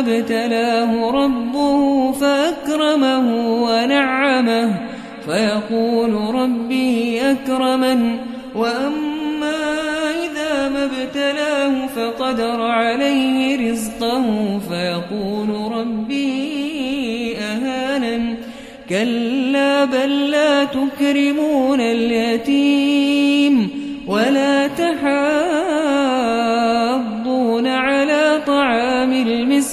ابتلاه ربه فأكرمه ونعمه فيقول ربي أكرمن وأما إذا ما ابتلاه فقدر عليه رزقه فيقول ربي أهانن كلا بل لا تكرمون اليتيم ولا